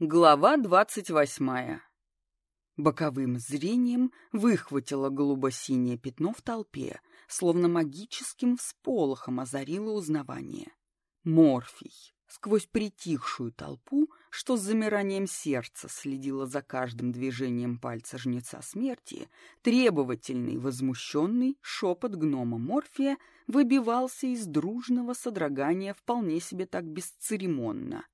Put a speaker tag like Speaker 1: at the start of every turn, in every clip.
Speaker 1: Глава двадцать восьмая. Боковым зрением выхватило голубо-синее пятно в толпе, словно магическим всполохом озарило узнавание. Морфий. Сквозь притихшую толпу, что с замиранием сердца следила за каждым движением пальца жнеца смерти, требовательный, возмущенный шепот гнома Морфия выбивался из дружного содрогания вполне себе так бесцеремонно.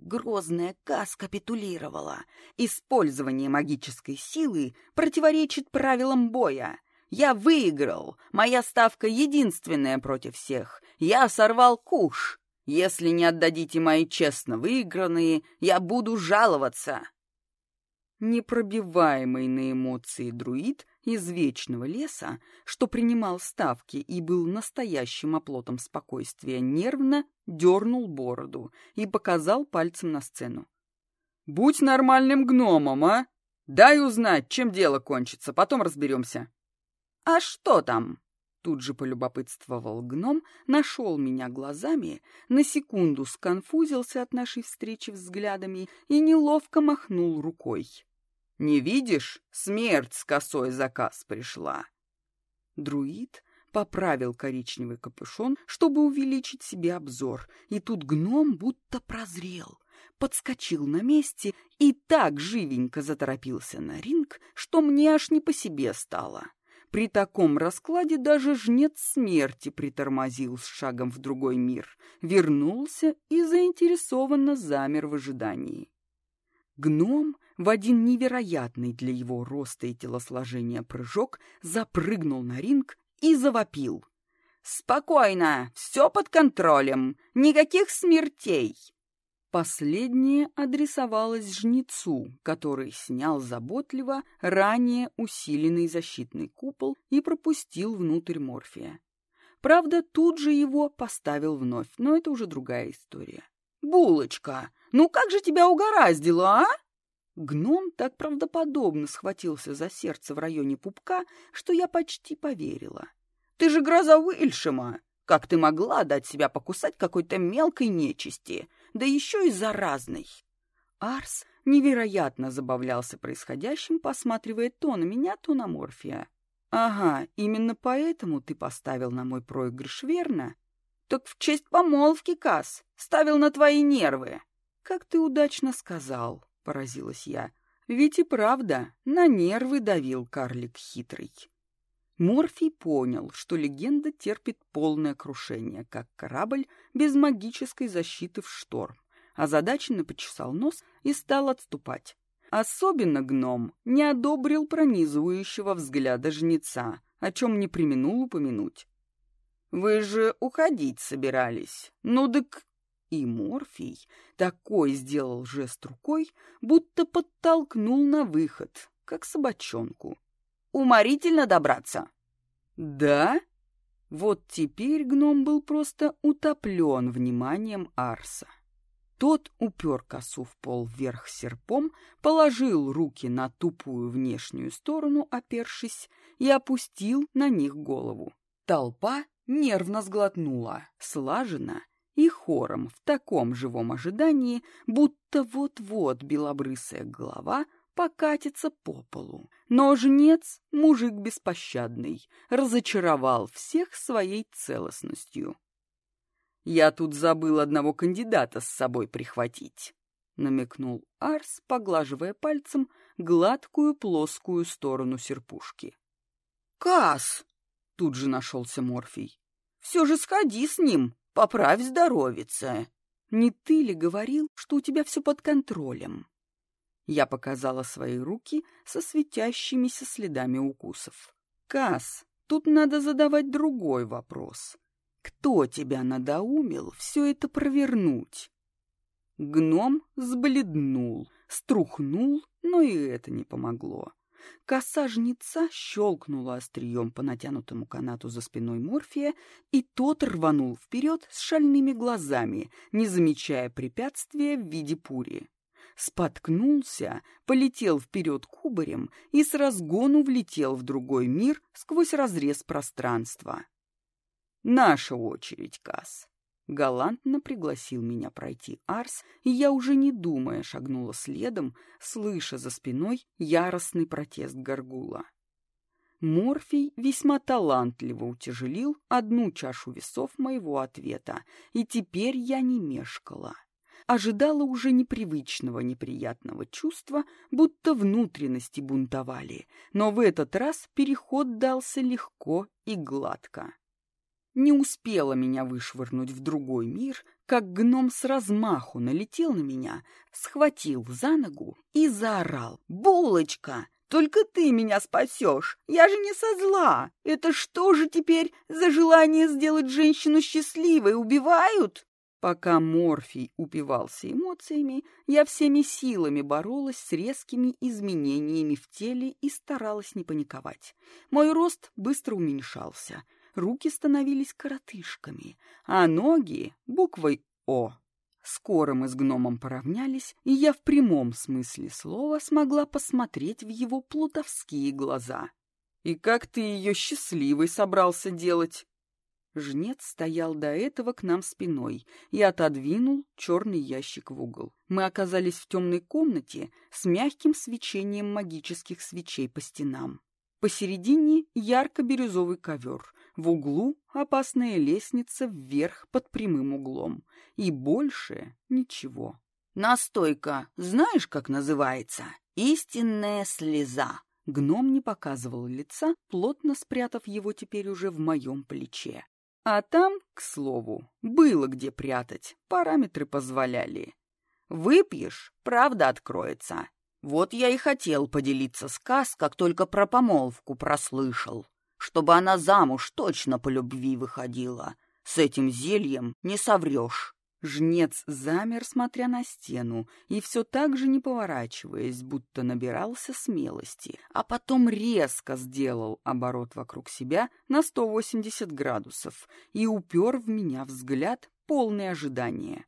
Speaker 1: Грозная Кас капитулировала. Использование магической силы противоречит правилам боя. Я выиграл. Моя ставка единственная против всех. Я сорвал куш. Если не отдадите мои честно выигранные, я буду жаловаться. Непробиваемый на эмоции друид из Вечного леса, что принимал ставки и был настоящим оплотом спокойствия, нервно дернул бороду и показал пальцем на сцену. «Будь нормальным гномом, а! Дай узнать, чем дело кончится, потом разберемся». «А что там?» Тут же полюбопытствовал гном, нашел меня глазами, на секунду сконфузился от нашей встречи взглядами и неловко махнул рукой. «Не видишь? Смерть с косой заказ пришла!» Друид поправил коричневый капюшон, чтобы увеличить себе обзор, и тут гном будто прозрел, подскочил на месте и так живенько заторопился на ринг, что мне аж не по себе стало. При таком раскладе даже жнец смерти притормозил с шагом в другой мир, вернулся и заинтересованно замер в ожидании. Гном в один невероятный для его роста и телосложения прыжок запрыгнул на ринг и завопил. «Спокойно, все под контролем, никаких смертей!» Последнее адресовалось жнецу, который снял заботливо ранее усиленный защитный купол и пропустил внутрь морфия. Правда, тут же его поставил вновь, но это уже другая история. «Булочка, ну как же тебя угораздило, а?» Гном так правдоподобно схватился за сердце в районе пупка, что я почти поверила. «Ты же гроза Уильшема! Как ты могла дать себя покусать какой-то мелкой нечисти, да еще и заразной?» Арс невероятно забавлялся происходящим, посматривая то на меня, то на Морфия. «Ага, именно поэтому ты поставил на мой проигрыш, верно?» «Так в честь помолвки, Кас, ставил на твои нервы!» «Как ты удачно сказал!» Поразилась я. Ведь и правда, на нервы давил карлик хитрый. Морфий понял, что легенда терпит полное крушение, как корабль без магической защиты в шторм, озадаченно почесал нос и стал отступать. Особенно гном не одобрил пронизывающего взгляда жнеца, о чем не применул упомянуть. «Вы же уходить собирались. Ну дык и Морфий такой сделал жест рукой, будто подтолкнул на выход, как собачонку. «Уморительно добраться!» «Да?» Вот теперь гном был просто утоплен вниманием Арса. Тот упер косу в пол вверх серпом, положил руки на тупую внешнюю сторону, опершись, и опустил на них голову. Толпа нервно сглотнула, слаженно и хором в таком живом ожидании, будто вот-вот белобрысая голова покатится по полу. Но жнец, мужик беспощадный, разочаровал всех своей целостностью. «Я тут забыл одного кандидата с собой прихватить», — намекнул Арс, поглаживая пальцем гладкую плоскую сторону серпушки. «Кас!» — тут же нашелся Морфий. «Все же сходи с ним, Поправь здоровица. Не ты ли говорил, что у тебя все под контролем? Я показала свои руки со светящимися следами укусов. Кас, тут надо задавать другой вопрос. Кто тебя надоумил все это провернуть? Гном сбледнул, струхнул, но и это не помогло. Коса жнеца щелкнула острием по натянутому канату за спиной Морфия, и тот рванул вперед с шальными глазами, не замечая препятствия в виде пури. Споткнулся, полетел вперед кубарем и с разгону влетел в другой мир сквозь разрез пространства. «Наша очередь, Кас. Галантно пригласил меня пройти Арс, и я уже не думая шагнула следом, слыша за спиной яростный протест Гаргула. Морфий весьма талантливо утяжелил одну чашу весов моего ответа, и теперь я не мешкала. Ожидала уже непривычного неприятного чувства, будто внутренности бунтовали, но в этот раз переход дался легко и гладко. Не успела меня вышвырнуть в другой мир, как гном с размаху налетел на меня, схватил за ногу и заорал «Булочка!» Только ты меня спасешь. Я же не со зла. Это что же теперь за желание сделать женщину счастливой убивают? Пока Морфий упивался эмоциями, я всеми силами боролась с резкими изменениями в теле и старалась не паниковать. Мой рост быстро уменьшался, руки становились коротышками, а ноги — буквой «О». Скоро мы с гномом поравнялись, и я в прямом смысле слова смогла посмотреть в его плутовские глаза. «И как ты ее счастливой собрался делать?» Жнец стоял до этого к нам спиной и отодвинул черный ящик в угол. Мы оказались в темной комнате с мягким свечением магических свечей по стенам. Посередине ярко-бирюзовый ковер, в углу опасная лестница вверх под прямым углом. И больше ничего.
Speaker 2: «Настойка, знаешь, как называется? Истинная слеза!»
Speaker 1: Гном не показывал лица, плотно спрятав его теперь уже в моем плече. А там, к слову, было где прятать, параметры позволяли.
Speaker 2: «Выпьешь, правда откроется. Вот я и хотел поделиться сказ, как только про помолвку прослышал чтобы она замуж точно по любви выходила. С этим зельем не соврешь.
Speaker 1: Жнец замер, смотря на стену, и все так же не поворачиваясь, будто набирался смелости, а потом резко сделал оборот вокруг себя на 180 градусов и упер в меня взгляд, полный ожидания.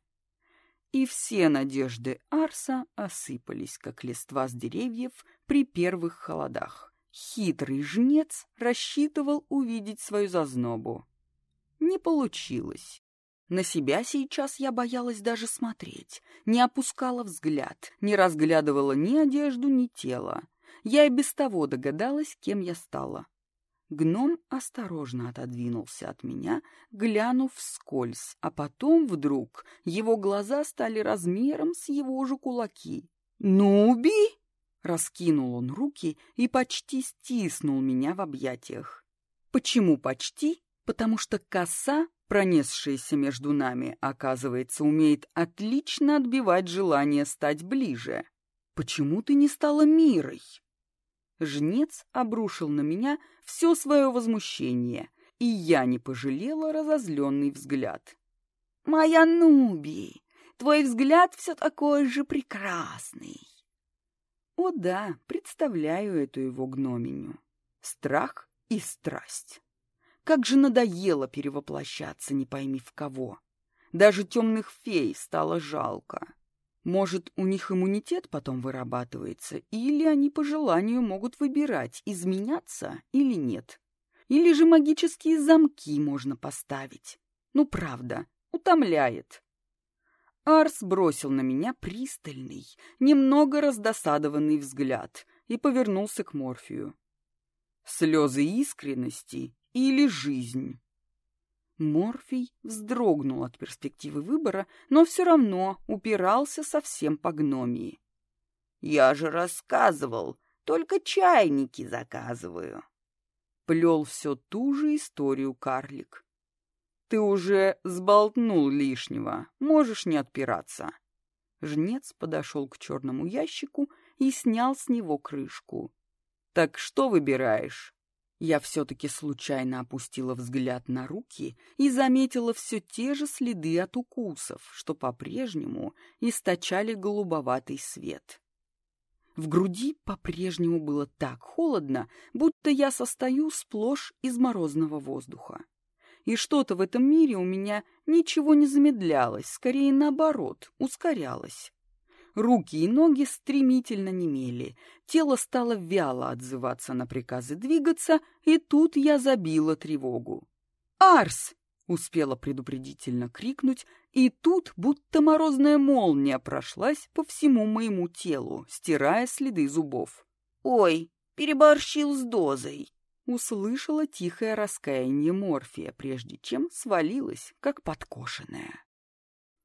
Speaker 1: И все надежды Арса осыпались, как листва с деревьев при первых холодах. Хитрый жнец рассчитывал увидеть свою зазнобу. Не получилось. На себя сейчас я боялась даже смотреть, не опускала взгляд, не разглядывала ни одежду, ни тело. Я и без того догадалась, кем я стала. Гном осторожно отодвинулся от меня, глянув вскользь, а потом вдруг его глаза стали размером с его же кулаки. «Нуби!» Раскинул он руки и почти стиснул меня в объятиях. Почему почти? Потому что коса, пронесшаяся между нами, оказывается, умеет отлично отбивать желание стать ближе. Почему ты не стала мирой? Жнец обрушил на меня все свое возмущение, и я не пожалела разозленный взгляд.
Speaker 2: «Моя Нуби, твой взгляд все такой же прекрасный!»
Speaker 1: О да, представляю эту его гноминю. Страх и страсть. Как же надоело перевоплощаться, не пойми в кого. Даже темных фей стало жалко. Может, у них иммунитет потом вырабатывается, или они по желанию могут выбирать, изменяться или нет. Или же магические замки можно поставить. Ну, правда, утомляет. Арс бросил на меня пристальный, немного раздосадованный взгляд и повернулся к Морфию. «Слезы искренности или жизнь?» Морфий вздрогнул от перспективы выбора, но все равно упирался совсем по гномии.
Speaker 2: «Я же рассказывал, только чайники заказываю».
Speaker 1: Плел все ту же историю карлик. Ты уже сболтнул лишнего, можешь не отпираться. Жнец подошел к черному ящику и снял с него крышку. Так что выбираешь? Я все-таки случайно опустила взгляд на руки и заметила все те же следы от укусов, что по-прежнему источали голубоватый свет. В груди по-прежнему было так холодно, будто я состою сплошь из морозного воздуха и что-то в этом мире у меня ничего не замедлялось, скорее наоборот, ускорялось. Руки и ноги стремительно немели, тело стало вяло отзываться на приказы двигаться, и тут я забила тревогу. «Арс!» — Успела предупредительно крикнуть, и тут будто морозная молния прошлась по всему моему телу, стирая следы зубов.
Speaker 2: «Ой, переборщил с дозой!»
Speaker 1: Услышала тихое раскаяние Морфия, прежде чем свалилась, как подкошенная.